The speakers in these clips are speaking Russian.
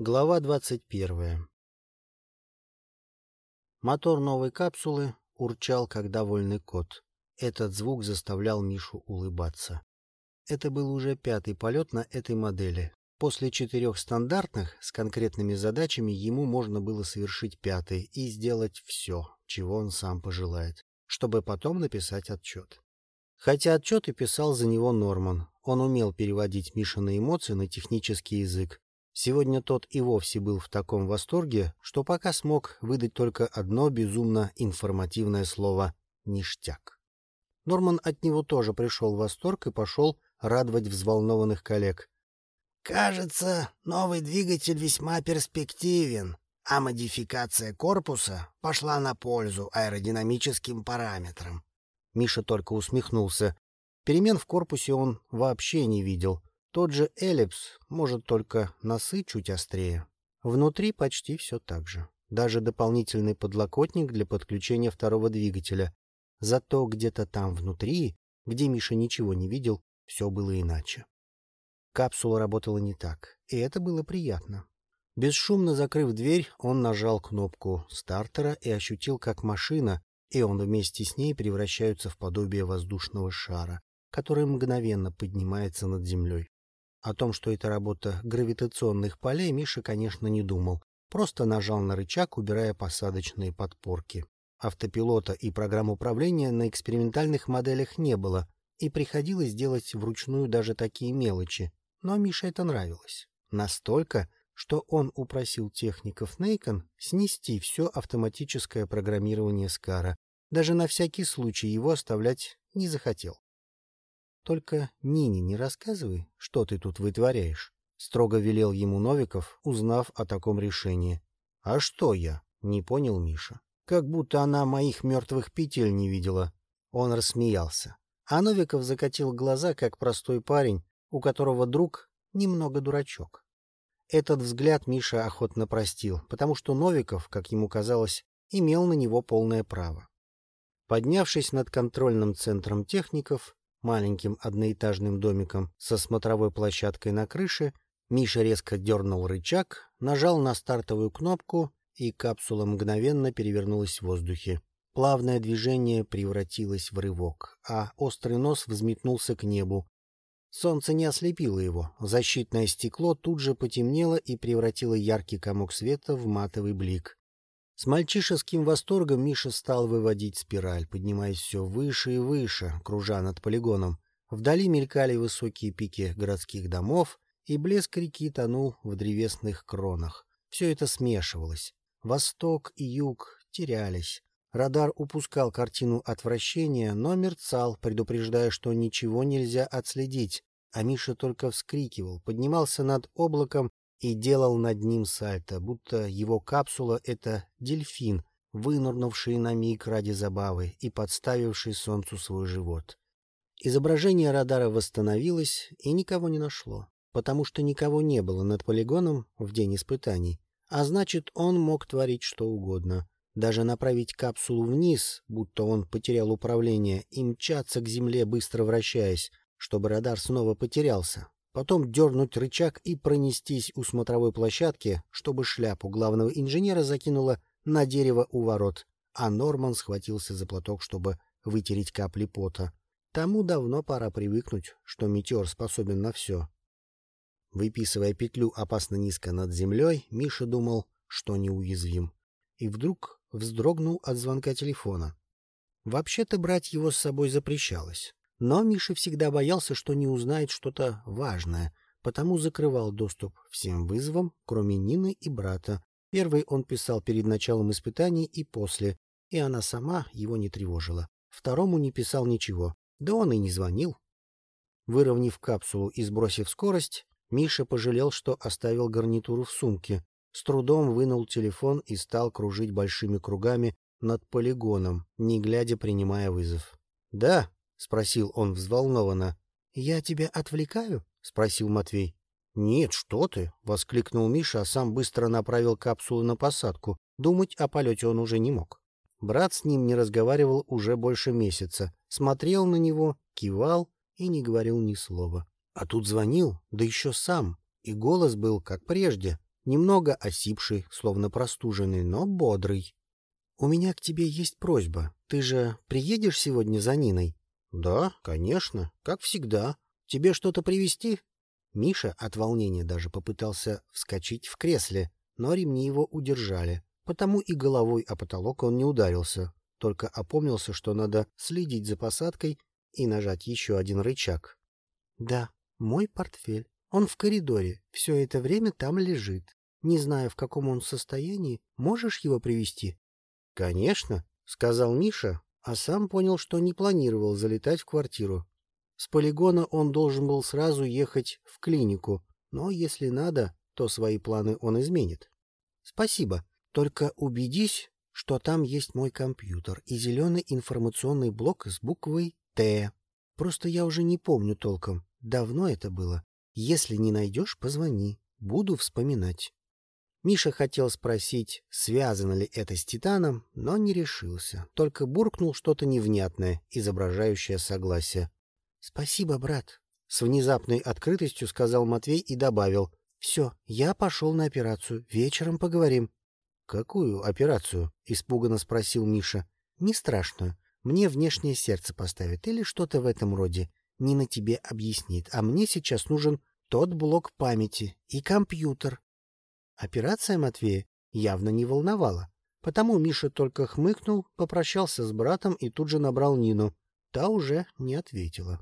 Глава 21 Мотор новой капсулы урчал, как довольный кот. Этот звук заставлял Мишу улыбаться. Это был уже пятый полет на этой модели. После четырех стандартных с конкретными задачами ему можно было совершить пятый и сделать все, чего он сам пожелает, чтобы потом написать отчет. Хотя отчет и писал за него Норман. Он умел переводить Мишины эмоции на технический язык, Сегодня тот и вовсе был в таком восторге, что пока смог выдать только одно безумно информативное слово «ништяк». Норман от него тоже пришел в восторг и пошел радовать взволнованных коллег. «Кажется, новый двигатель весьма перспективен, а модификация корпуса пошла на пользу аэродинамическим параметрам». Миша только усмехнулся. Перемен в корпусе он вообще не видел — тот же эллипс, может, только носы чуть острее. Внутри почти все так же. Даже дополнительный подлокотник для подключения второго двигателя. Зато где-то там внутри, где Миша ничего не видел, все было иначе. Капсула работала не так, и это было приятно. Бесшумно закрыв дверь, он нажал кнопку стартера и ощутил, как машина, и он вместе с ней превращаются в подобие воздушного шара, который мгновенно поднимается над землей. О том, что это работа гравитационных полей, Миша, конечно, не думал. Просто нажал на рычаг, убирая посадочные подпорки. Автопилота и программ управления на экспериментальных моделях не было, и приходилось делать вручную даже такие мелочи. Но Мише это нравилось. Настолько, что он упросил техников Нейкон снести все автоматическое программирование Скара. Даже на всякий случай его оставлять не захотел. Только Нине не рассказывай, что ты тут вытворяешь, — строго велел ему Новиков, узнав о таком решении. — А что я? — не понял Миша. Как будто она моих мертвых петель не видела. Он рассмеялся. А Новиков закатил глаза, как простой парень, у которого друг немного дурачок. Этот взгляд Миша охотно простил, потому что Новиков, как ему казалось, имел на него полное право. Поднявшись над контрольным центром техников, маленьким одноэтажным домиком со смотровой площадкой на крыше, Миша резко дернул рычаг, нажал на стартовую кнопку, и капсула мгновенно перевернулась в воздухе. Плавное движение превратилось в рывок, а острый нос взметнулся к небу. Солнце не ослепило его, защитное стекло тут же потемнело и превратило яркий комок света в матовый блик. С мальчишеским восторгом Миша стал выводить спираль, поднимаясь все выше и выше, кружа над полигоном. Вдали мелькали высокие пики городских домов, и блеск реки тонул в древесных кронах. Все это смешивалось. Восток и юг терялись. Радар упускал картину отвращения, но мерцал, предупреждая, что ничего нельзя отследить, а Миша только вскрикивал, поднимался над облаком и делал над ним сальто, будто его капсула — это дельфин, вынурнувший на миг ради забавы и подставивший солнцу свой живот. Изображение радара восстановилось и никого не нашло, потому что никого не было над полигоном в день испытаний, а значит, он мог творить что угодно, даже направить капсулу вниз, будто он потерял управление, и мчаться к земле, быстро вращаясь, чтобы радар снова потерялся, потом дернуть рычаг и пронестись у смотровой площадки, чтобы шляпу главного инженера закинуло на дерево у ворот, а Норман схватился за платок, чтобы вытереть капли пота. Тому давно пора привыкнуть, что метеор способен на все. Выписывая петлю опасно низко над землей, Миша думал, что неуязвим. И вдруг вздрогнул от звонка телефона. Вообще-то брать его с собой запрещалось. Но Миша всегда боялся, что не узнает что-то важное, потому закрывал доступ всем вызовам, кроме Нины и брата. Первый он писал перед началом испытаний и после, и она сама его не тревожила. Второму не писал ничего, да он и не звонил. Выровняв капсулу и сбросив скорость, Миша пожалел, что оставил гарнитуру в сумке, с трудом вынул телефон и стал кружить большими кругами над полигоном, не глядя принимая вызов. «Да», — спросил он взволнованно. — Я тебя отвлекаю? — спросил Матвей. — Нет, что ты! — воскликнул Миша, а сам быстро направил капсулу на посадку. Думать о полете он уже не мог. Брат с ним не разговаривал уже больше месяца, смотрел на него, кивал и не говорил ни слова. А тут звонил, да еще сам, и голос был, как прежде, немного осипший, словно простуженный, но бодрый. — У меня к тебе есть просьба. Ты же приедешь сегодня за Ниной? — Да, конечно, как всегда. Тебе что-то привезти? Миша от волнения даже попытался вскочить в кресле, но ремни его удержали, потому и головой о потолок он не ударился, только опомнился, что надо следить за посадкой и нажать еще один рычаг. — Да, мой портфель. Он в коридоре, все это время там лежит. Не знаю, в каком он состоянии. Можешь его привести? Конечно, — сказал Миша, а сам понял, что не планировал залетать в квартиру. С полигона он должен был сразу ехать в клинику, но если надо, то свои планы он изменит. Спасибо. Только убедись, что там есть мой компьютер и зеленый информационный блок с буквой «Т». Просто я уже не помню толком. Давно это было. Если не найдешь, позвони. Буду вспоминать. Миша хотел спросить, связано ли это с Титаном, но не решился. Только буркнул что-то невнятное, изображающее согласие. — Спасибо, брат. С внезапной открытостью сказал Матвей и добавил. — Все, я пошел на операцию. Вечером поговорим. — Какую операцию? — испуганно спросил Миша. — Не страшную. Мне внешнее сердце поставят или что-то в этом роде. Нина тебе объяснит. А мне сейчас нужен тот блок памяти и компьютер. Операция Матвея явно не волновала, потому Миша только хмыкнул, попрощался с братом и тут же набрал Нину. Та уже не ответила.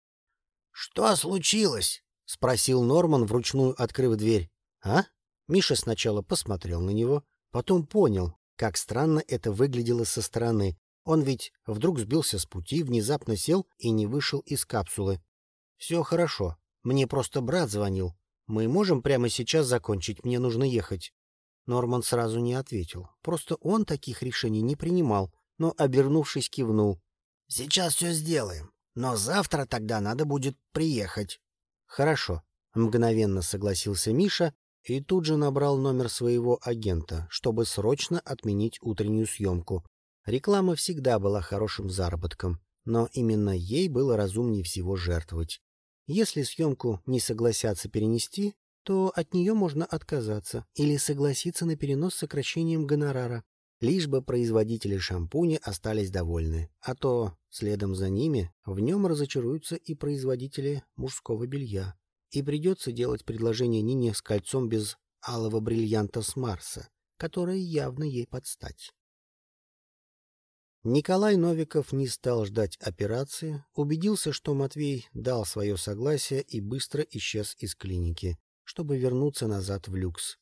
— Что случилось? — спросил Норман, вручную открыв дверь. — А? Миша сначала посмотрел на него, потом понял, как странно это выглядело со стороны. Он ведь вдруг сбился с пути, внезапно сел и не вышел из капсулы. — Все хорошо. Мне просто брат звонил. Мы можем прямо сейчас закончить, мне нужно ехать. Норман сразу не ответил. Просто он таких решений не принимал, но, обернувшись, кивнул. — Сейчас все сделаем, но завтра тогда надо будет приехать. — Хорошо, — мгновенно согласился Миша и тут же набрал номер своего агента, чтобы срочно отменить утреннюю съемку. Реклама всегда была хорошим заработком, но именно ей было разумнее всего жертвовать. Если съемку не согласятся перенести, то от нее можно отказаться или согласиться на перенос с сокращением гонорара, лишь бы производители шампуня остались довольны, а то следом за ними в нем разочаруются и производители мужского белья, и придется делать предложение Нине с кольцом без алого бриллианта с Марса, которое явно ей подстать. Николай Новиков не стал ждать операции, убедился, что Матвей дал свое согласие и быстро исчез из клиники, чтобы вернуться назад в люкс.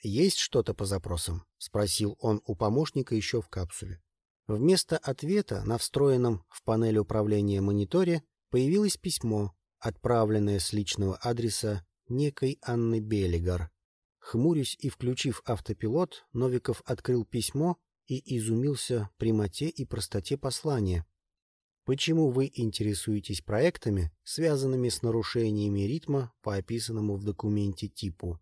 «Есть что-то по запросам?» — спросил он у помощника еще в капсуле. Вместо ответа на встроенном в панель управления мониторе появилось письмо, отправленное с личного адреса некой Анны Белигар. Хмурясь и включив автопилот, Новиков открыл письмо и изумился прямоте и простоте послания. Почему вы интересуетесь проектами, связанными с нарушениями ритма по описанному в документе типу?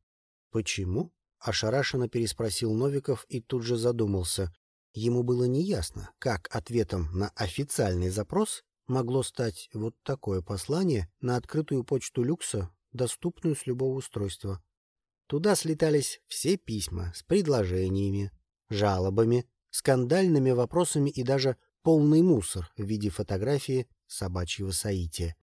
Почему? Ошарашенно переспросил Новиков и тут же задумался. Ему было неясно, как ответом на официальный запрос могло стать вот такое послание на открытую почту люкса, доступную с любого устройства. Туда слетались все письма с предложениями, жалобами, скандальными вопросами и даже полный мусор в виде фотографии собачьего соития.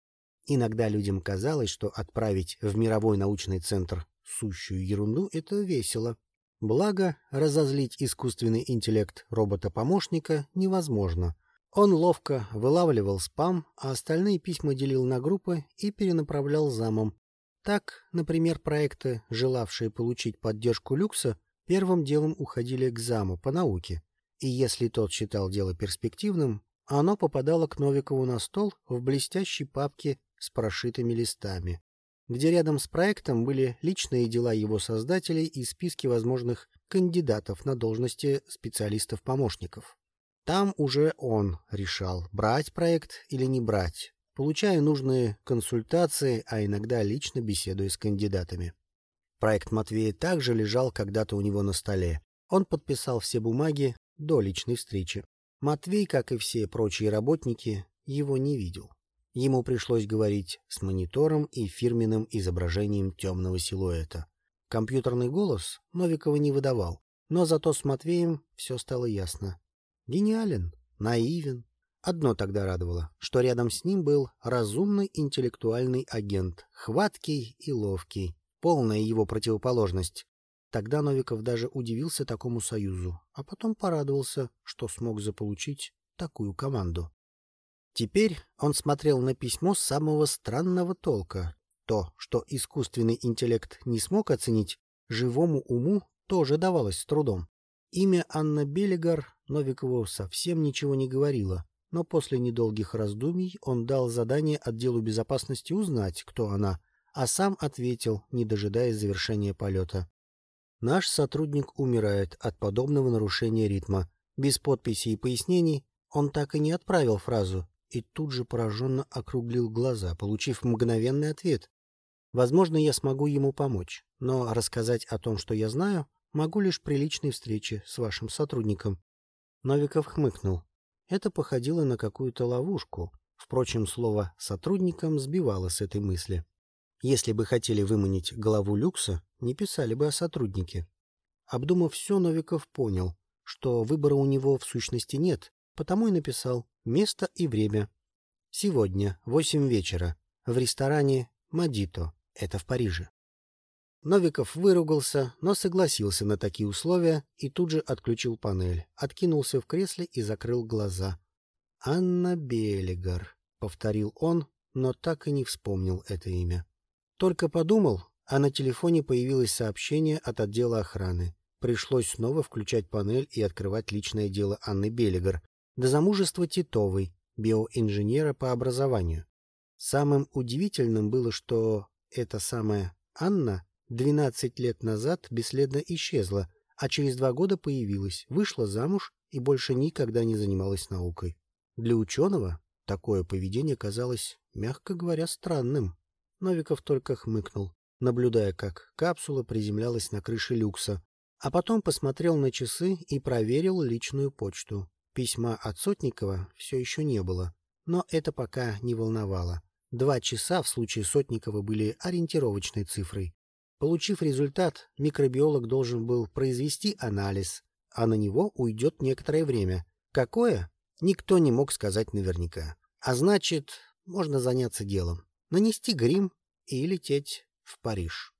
Иногда людям казалось, что отправить в мировой научный центр сущую ерунду — это весело. Благо, разозлить искусственный интеллект робота-помощника невозможно. Он ловко вылавливал спам, а остальные письма делил на группы и перенаправлял замом. Так, например, проекты, желавшие получить поддержку люкса, первым делом уходили к заму по науке, и если тот считал дело перспективным, оно попадало к Новикову на стол в блестящей папке с прошитыми листами, где рядом с проектом были личные дела его создателей и списки возможных кандидатов на должности специалистов-помощников. Там уже он решал, брать проект или не брать, получая нужные консультации, а иногда лично беседуя с кандидатами. Проект Матвея также лежал когда-то у него на столе. Он подписал все бумаги, до личной встречи. Матвей, как и все прочие работники, его не видел. Ему пришлось говорить с монитором и фирменным изображением темного силуэта. Компьютерный голос Новикова не выдавал, но зато с Матвеем все стало ясно. Гениален, наивен. Одно тогда радовало, что рядом с ним был разумный интеллектуальный агент, хваткий и ловкий, полная его противоположность. Тогда Новиков даже удивился такому союзу, а потом порадовался, что смог заполучить такую команду. Теперь он смотрел на письмо самого странного толка. То, что искусственный интеллект не смог оценить, живому уму тоже давалось с трудом. Имя Анна Белигар Новикову совсем ничего не говорило, но после недолгих раздумий он дал задание отделу безопасности узнать, кто она, а сам ответил, не дожидаясь завершения полета. Наш сотрудник умирает от подобного нарушения ритма. Без подписи и пояснений он так и не отправил фразу и тут же пораженно округлил глаза, получив мгновенный ответ. Возможно, я смогу ему помочь, но рассказать о том, что я знаю, могу лишь при личной встрече с вашим сотрудником. Новиков хмыкнул. Это походило на какую-то ловушку. Впрочем, слово «сотрудником» сбивало с этой мысли. Если бы хотели выманить главу люкса, не писали бы о сотруднике. Обдумав все, Новиков понял, что выбора у него в сущности нет, потому и написал место и время. Сегодня, восемь вечера, в ресторане «Мадито», это в Париже. Новиков выругался, но согласился на такие условия и тут же отключил панель, откинулся в кресле и закрыл глаза. «Анна Белигар», — повторил он, но так и не вспомнил это имя. Только подумал, а на телефоне появилось сообщение от отдела охраны. Пришлось снова включать панель и открывать личное дело Анны Белигар, до замужества Титовой, биоинженера по образованию. Самым удивительным было, что эта самая Анна 12 лет назад бесследно исчезла, а через два года появилась, вышла замуж и больше никогда не занималась наукой. Для ученого такое поведение казалось, мягко говоря, странным. Новиков только хмыкнул, наблюдая, как капсула приземлялась на крыше люкса, а потом посмотрел на часы и проверил личную почту. Письма от Сотникова все еще не было, но это пока не волновало. Два часа в случае Сотникова были ориентировочной цифрой. Получив результат, микробиолог должен был произвести анализ, а на него уйдет некоторое время. Какое? Никто не мог сказать наверняка. А значит, можно заняться делом нанести грим и лететь в Париж.